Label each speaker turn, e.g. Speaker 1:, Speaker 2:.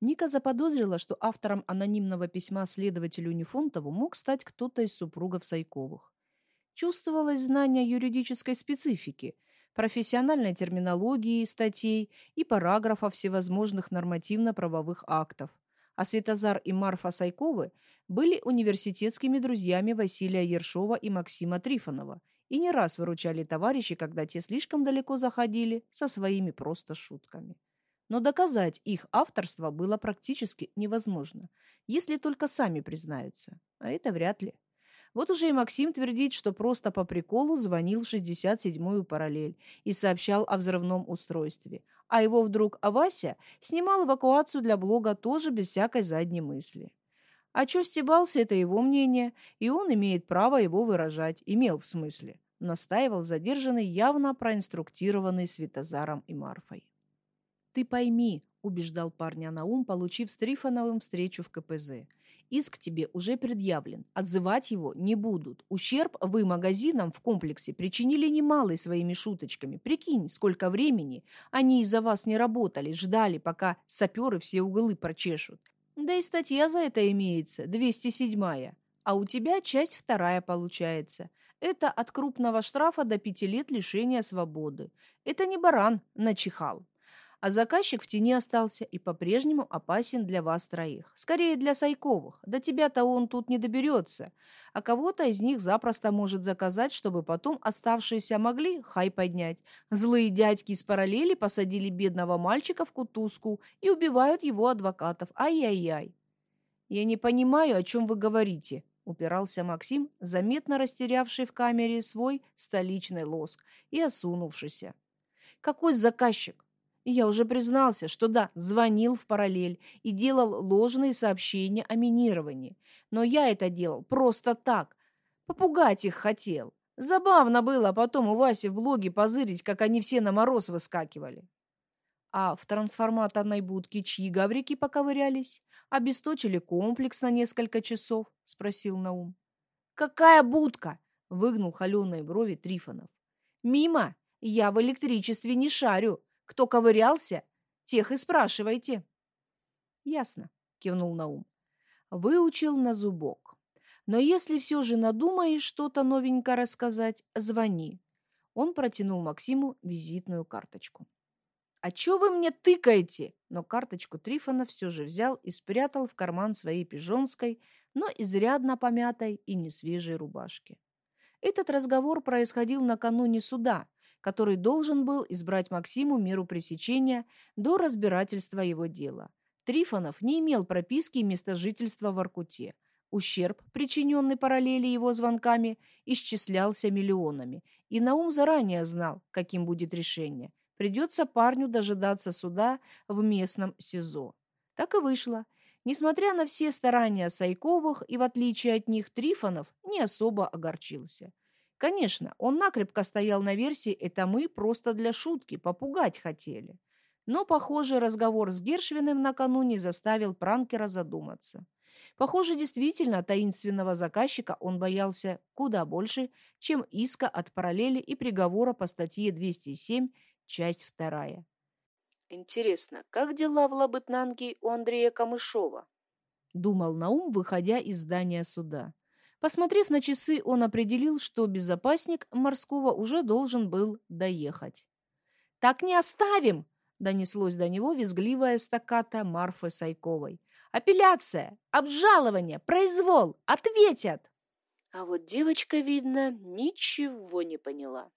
Speaker 1: Ника заподозрила, что автором анонимного письма следователю Нефонтову мог стать кто-то из супругов Сайковых. Чувствовалось знание юридической специфики, профессиональной терминологии статей и параграфов всевозможных нормативно-правовых актов. А Светозар и Марфа Сайковы были университетскими друзьями Василия Ершова и Максима Трифонова и не раз выручали товарищей, когда те слишком далеко заходили со своими просто шутками. Но доказать их авторство было практически невозможно, если только сами признаются, а это вряд ли. Вот уже и Максим твердит, что просто по приколу звонил в 67-ю параллель и сообщал о взрывном устройстве. А его вдруг Авася снимал эвакуацию для блога тоже без всякой задней мысли. А чё стебался, это его мнение, и он имеет право его выражать, имел в смысле, настаивал задержанный, явно проинструктированный Светозаром и Марфой. «Ты пойми», — убеждал парня Наум, получив с Трифоновым встречу в КПЗ, — Иск тебе уже предъявлен. Отзывать его не будут. Ущерб вы магазинам в комплексе причинили немалый своими шуточками. Прикинь, сколько времени они из-за вас не работали, ждали, пока саперы все углы прочешут. Да и статья за это имеется, 207-я. А у тебя часть вторая получается. Это от крупного штрафа до пяти лет лишения свободы. Это не баран начихал а заказчик в тени остался и по-прежнему опасен для вас троих. Скорее для Сайковых. До тебя-то он тут не доберется, а кого-то из них запросто может заказать, чтобы потом оставшиеся могли хай поднять. Злые дядьки из параллели посадили бедного мальчика в кутузку и убивают его адвокатов. Ай-яй-яй. «Я не понимаю, о чем вы говорите», — упирался Максим, заметно растерявший в камере свой столичный лоск и осунувшийся. «Какой заказчик? И я уже признался, что да, звонил в параллель и делал ложные сообщения о минировании. Но я это делал просто так. Попугать их хотел. Забавно было потом у Васи в блоге позырить, как они все на мороз выскакивали. А в трансформаторной будке чьи гаврики поковырялись? Обесточили комплекс на несколько часов? — спросил Наум. — Какая будка? — выгнул холеные брови Трифонов. — Мимо! Я в электричестве не шарю. Кто ковырялся, тех и спрашивайте. Ясно, кивнул Наум. Выучил на зубок. Но если все же надумаешь что-то новенькое рассказать, звони. Он протянул Максиму визитную карточку. «А чё вы мне тыкаете?» Но карточку Трифона все же взял и спрятал в карман своей пижонской, но изрядно помятой и несвежей рубашки. Этот разговор происходил накануне суда, который должен был избрать Максиму меру пресечения до разбирательства его дела. Трифонов не имел прописки и места жительства в Аркуте. Ущерб, причиненный параллели его звонками, исчислялся миллионами, и Наум заранее знал, каким будет решение. Придется парню дожидаться суда в местном СИЗО. Так и вышло. Несмотря на все старания Сайковых и в отличие от них Трифонов не особо огорчился. Конечно, он накрепко стоял на версии «это мы просто для шутки, попугать хотели». Но, похоже, разговор с Гершвиным накануне заставил пранкера задуматься. Похоже, действительно, таинственного заказчика он боялся куда больше, чем иска от параллели и приговора по статье 207, часть 2.
Speaker 2: Интересно, как дела в Лабытнанге у Андрея Камышова?
Speaker 1: Думал Наум, выходя из здания суда. Посмотрев на часы, он определил, что безопасник морского уже должен был доехать. «Так не оставим!» — донеслось до него визгливая стаката Марфы Сайковой. «Апелляция! Обжалование! Произвол! Ответят!»
Speaker 2: А вот девочка, видно, ничего не поняла.